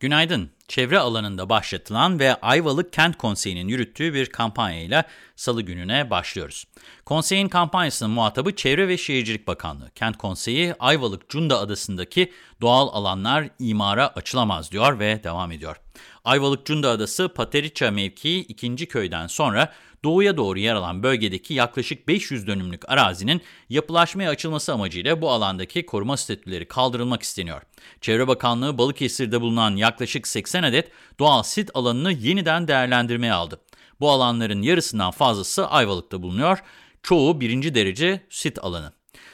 Günaydın. Çevre alanında başlatılan ve Ayvalık Kent Konseyi'nin yürüttüğü bir kampanyayla salı gününe başlıyoruz. Konseyin kampanyasının muhatabı Çevre ve Şehircilik Bakanlığı. Kent Konseyi Ayvalık Cunda Adası'ndaki doğal alanlar imara açılamaz diyor ve devam ediyor. Ayvalık Cunda Adası Pateriça mevkii ikinci köyden sonra doğuya doğru yer alan bölgedeki yaklaşık 500 dönümlük arazinin yapılaşmaya açılması amacıyla bu alandaki koruma statüleri kaldırılmak isteniyor. Çevre Bakanlığı Balıkesir'de bulunan yaklaşık 80 adet doğal sit alanını yeniden değerlendirmeye aldı. Bu alanların yarısından fazlası Ayvalık'ta bulunuyor, çoğu birinci derece sit alanı.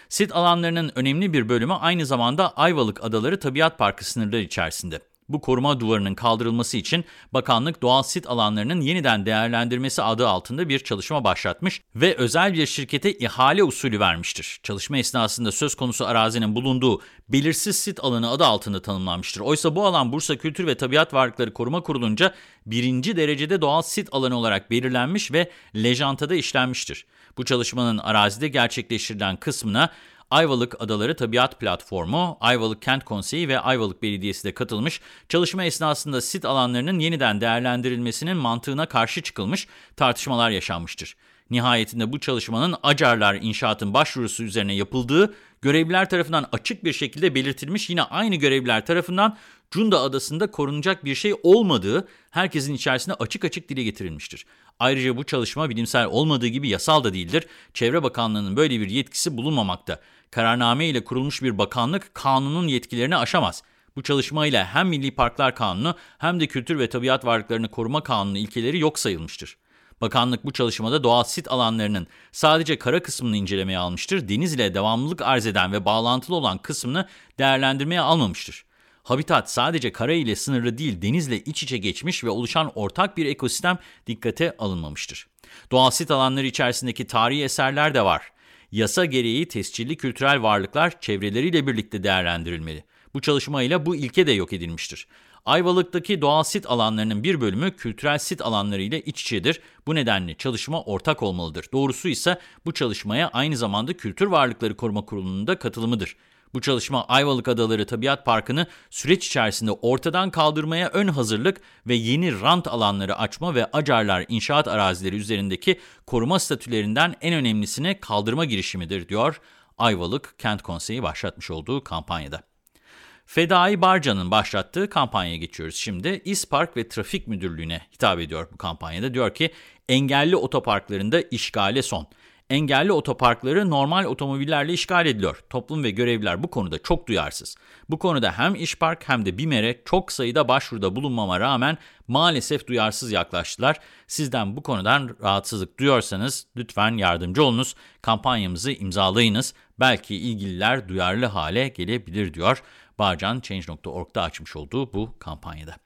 Sit alanlarının önemli bir bölümü aynı zamanda Ayvalık Adaları Tabiat Parkı sınırları içerisinde. Bu koruma duvarının kaldırılması için bakanlık doğal sit alanlarının yeniden değerlendirmesi adı altında bir çalışma başlatmış ve özel bir şirkete ihale usulü vermiştir. Çalışma esnasında söz konusu arazinin bulunduğu belirsiz sit alanı adı altında tanımlanmıştır. Oysa bu alan Bursa Kültür ve Tabiat Varlıkları Koruma Kurulu'nca birinci derecede doğal sit alanı olarak belirlenmiş ve lejantada işlenmiştir. Bu çalışmanın arazide gerçekleştirilen kısmına Ayvalık Adaları Tabiat Platformu, Ayvalık Kent Konseyi ve Ayvalık Belediyesi de katılmış. Çalışma esnasında sit alanlarının yeniden değerlendirilmesinin mantığına karşı çıkılmış tartışmalar yaşanmıştır. Nihayetinde bu çalışmanın Acarlar inşaatın başvurusu üzerine yapıldığı görevliler tarafından açık bir şekilde belirtilmiş yine aynı görevliler tarafından Cunda Adası'nda korunacak bir şey olmadığı herkesin içerisinde açık açık dile getirilmiştir. Ayrıca bu çalışma bilimsel olmadığı gibi yasal da değildir. Çevre Bakanlığı'nın böyle bir yetkisi bulunmamakta. Kararname ile kurulmuş bir bakanlık kanunun yetkilerini aşamaz. Bu çalışmayla hem Milli Parklar Kanunu hem de Kültür ve Tabiat Varlıklarını Koruma Kanunu ilkeleri yok sayılmıştır. Bakanlık bu çalışmada doğal sit alanlarının sadece kara kısmını incelemeye almıştır, deniz ile devamlılık arz eden ve bağlantılı olan kısmını değerlendirmeye almamıştır. Habitat sadece kara ile sınırlı değil, denizle iç içe geçmiş ve oluşan ortak bir ekosistem dikkate alınmamıştır. Doğal sit alanları içerisindeki tarihi eserler de var. Yasa gereği tescilli kültürel varlıklar çevreleriyle birlikte değerlendirilmeli. Bu çalışmayla bu ilke de yok edilmiştir. Ayvalık'taki doğal sit alanlarının bir bölümü kültürel sit alanları ile iç içedir. Bu nedenle çalışma ortak olmalıdır. Doğrusu ise bu çalışmaya aynı zamanda Kültür Varlıkları Koruma Kurulu'nun da katılımıdır. Bu çalışma Ayvalık Adaları Tabiat Parkı'nı süreç içerisinde ortadan kaldırmaya ön hazırlık ve yeni rant alanları açma ve acarlar inşaat arazileri üzerindeki koruma statülerinden en önemlisine kaldırma girişimidir diyor Ayvalık Kent Konseyi başlatmış olduğu kampanyada. Fedai Barca'nın başlattığı kampanyaya geçiyoruz şimdi. İspark ve Trafik Müdürlüğü'ne hitap ediyor bu kampanyada. Diyor ki engelli otoparklarında işgale son. Engelli otoparkları normal otomobillerle işgal ediliyor. Toplum ve görevliler bu konuda çok duyarsız. Bu konuda hem İşpark hem de BİMER'e çok sayıda başvuruda bulunmama rağmen maalesef duyarsız yaklaştılar. Sizden bu konudan rahatsızlık duyuyorsanız lütfen yardımcı olunuz. Kampanyamızı imzalayınız. Belki ilgililer duyarlı hale gelebilir diyor. Bağcan Change.org'da açmış olduğu bu kampanyada.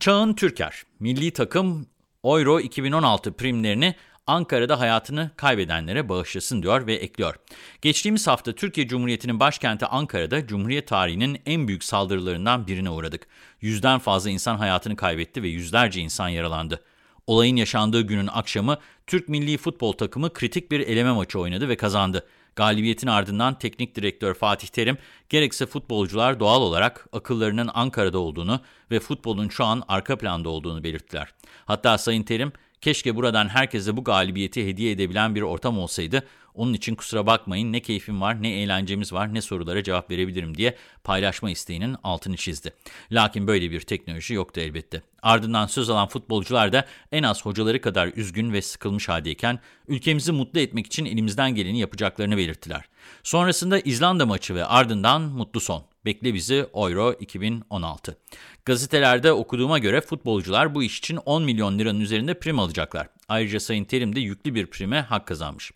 Çağın Türker, milli takım Euro 2016 primlerini Ankara'da hayatını kaybedenlere bağışlasın diyor ve ekliyor. Geçtiğimiz hafta Türkiye Cumhuriyeti'nin başkenti Ankara'da Cumhuriyet tarihinin en büyük saldırılarından birine uğradık. Yüzden fazla insan hayatını kaybetti ve yüzlerce insan yaralandı. Olayın yaşandığı günün akşamı Türk milli futbol takımı kritik bir eleme maçı oynadı ve kazandı. Galibiyetin ardından teknik direktör Fatih Terim, gerekse futbolcular doğal olarak akıllarının Ankara'da olduğunu ve futbolun şu an arka planda olduğunu belirttiler. Hatta Sayın Terim, Keşke buradan herkese bu galibiyeti hediye edebilen bir ortam olsaydı. Onun için kusura bakmayın ne keyfim var, ne eğlencemiz var, ne sorulara cevap verebilirim diye paylaşma isteğinin altını çizdi. Lakin böyle bir teknoloji yoktu elbette. Ardından söz alan futbolcular da en az hocaları kadar üzgün ve sıkılmış haldeyken ülkemizi mutlu etmek için elimizden geleni yapacaklarını belirttiler. Sonrasında İzlanda maçı ve ardından mutlu son. Bekle bizi Euro 2016. Gazetelerde okuduğuma göre futbolcular bu iş için 10 milyon liranın üzerinde prim alacaklar. Ayrıca Sayın Terim de yüklü bir prime hak kazanmış.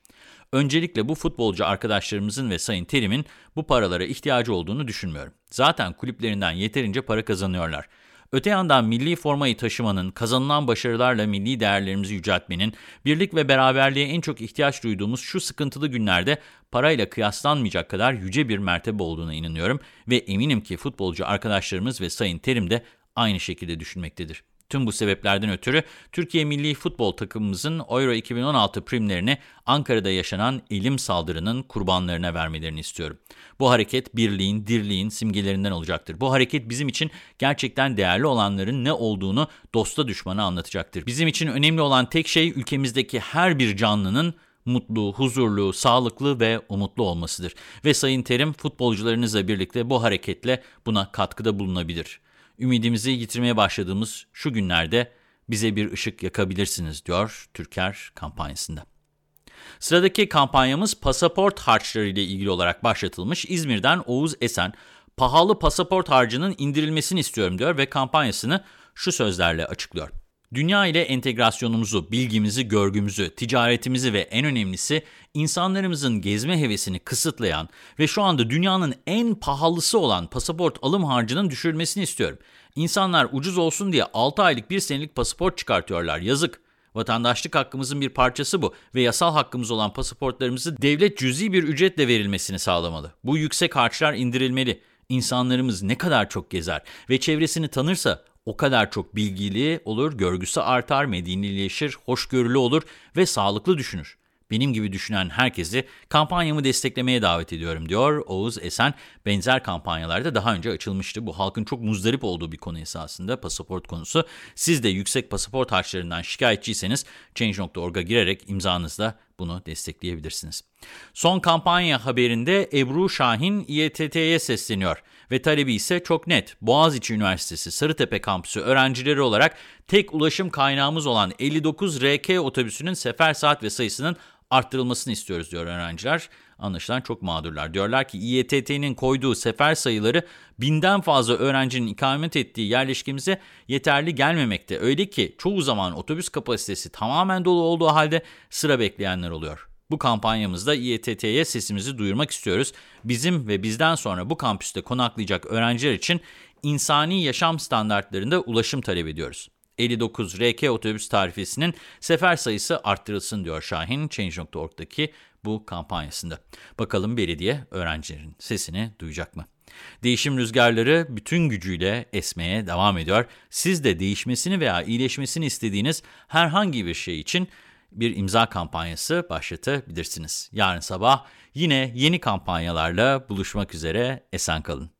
Öncelikle bu futbolcu arkadaşlarımızın ve Sayın Terim'in bu paralara ihtiyacı olduğunu düşünmüyorum. Zaten kulüplerinden yeterince para kazanıyorlar. Öte yandan milli formayı taşımanın, kazanılan başarılarla milli değerlerimizi yüceltmenin, birlik ve beraberliğe en çok ihtiyaç duyduğumuz şu sıkıntılı günlerde parayla kıyaslanmayacak kadar yüce bir mertebe olduğuna inanıyorum ve eminim ki futbolcu arkadaşlarımız ve Sayın Terim de aynı şekilde düşünmektedir. Tüm bu sebeplerden ötürü Türkiye Milli Futbol takımımızın Euro 2016 primlerini Ankara'da yaşanan elim saldırının kurbanlarına vermelerini istiyorum. Bu hareket birliğin, dirliğin simgelerinden olacaktır. Bu hareket bizim için gerçekten değerli olanların ne olduğunu dosta düşmana anlatacaktır. Bizim için önemli olan tek şey ülkemizdeki her bir canlının mutlu, huzurlu, sağlıklı ve umutlu olmasıdır. Ve Sayın Terim futbolcularınızla birlikte bu hareketle buna katkıda bulunabilir. Ümidimizi yitirmeye başladığımız şu günlerde bize bir ışık yakabilirsiniz diyor Türker kampanyasında. Sıradaki kampanyamız pasaport harçları ile ilgili olarak başlatılmış. İzmir'den Oğuz Esen, pahalı pasaport harcının indirilmesini istiyorum diyor ve kampanyasını şu sözlerle açıklıyor. Dünya ile entegrasyonumuzu, bilgimizi, görgümüzü, ticaretimizi ve en önemlisi insanlarımızın gezme hevesini kısıtlayan ve şu anda dünyanın en pahalısı olan pasaport alım harcının düşürülmesini istiyorum. İnsanlar ucuz olsun diye 6 aylık 1 senelik pasaport çıkartıyorlar. Yazık. Vatandaşlık hakkımızın bir parçası bu ve yasal hakkımız olan pasaportlarımızı devlet cüzi bir ücretle verilmesini sağlamalı. Bu yüksek harçlar indirilmeli. İnsanlarımız ne kadar çok gezer ve çevresini tanırsa o kadar çok bilgili olur, görgüsü artar, medenileşir, hoşgörülü olur ve sağlıklı düşünür. Benim gibi düşünen herkesi kampanyamı desteklemeye davet ediyorum diyor Oğuz Esen. Benzer kampanyalarda daha önce açılmıştı. Bu halkın çok muzdarip olduğu bir konu esasında pasaport konusu. Siz de yüksek pasaport harçlarından şikayetçiyseniz Change.org'a girerek imzanızla bunu destekleyebilirsiniz. Son kampanya haberinde Ebru Şahin İETT'ye sesleniyor ve talebi ise çok net. Boğaziçi Üniversitesi Sarıtepe Kampüsü öğrencileri olarak tek ulaşım kaynağımız olan 59 RK otobüsünün sefer saat ve sayısının arttırılmasını istiyoruz diyor öğrenciler. Anlaşılan çok mağdurlar. Diyorlar ki İETT'nin koyduğu sefer sayıları binden fazla öğrencinin ikamet ettiği yerleşkemize yeterli gelmemekte. Öyle ki çoğu zaman otobüs kapasitesi tamamen dolu olduğu halde sıra bekleyenler oluyor. Bu kampanyamızda İETT'ye sesimizi duyurmak istiyoruz. Bizim ve bizden sonra bu kampüste konaklayacak öğrenciler için insani yaşam standartlarında ulaşım talep ediyoruz. 59 RK otobüs tarifesinin sefer sayısı arttırılsın diyor Şahin Change.org'daki bu kampanyasında. Bakalım belediye öğrencilerin sesini duyacak mı? Değişim rüzgarları bütün gücüyle esmeye devam ediyor. Siz de değişmesini veya iyileşmesini istediğiniz herhangi bir şey için bir imza kampanyası başlatabilirsiniz. Yarın sabah yine yeni kampanyalarla buluşmak üzere esen kalın.